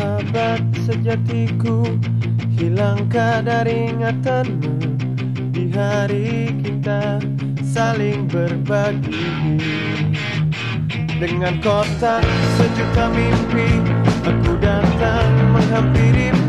sahabat sejatiku Hilangkah dari ingatanmu Di hari kita saling berbagi. Dengan kotak sejuta mimpi Aku datang menghampiri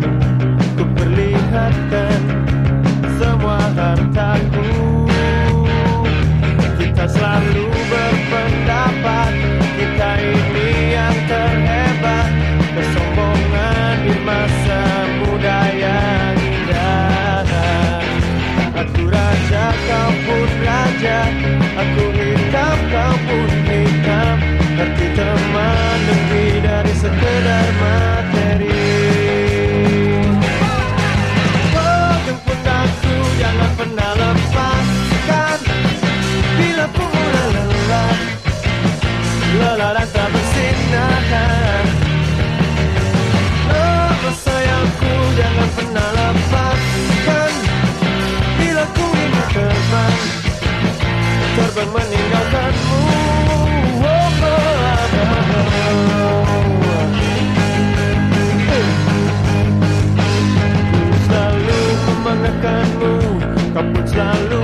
meninggalkanmu. Oh, Ku selalu memanggilkanmu Kau pun selalu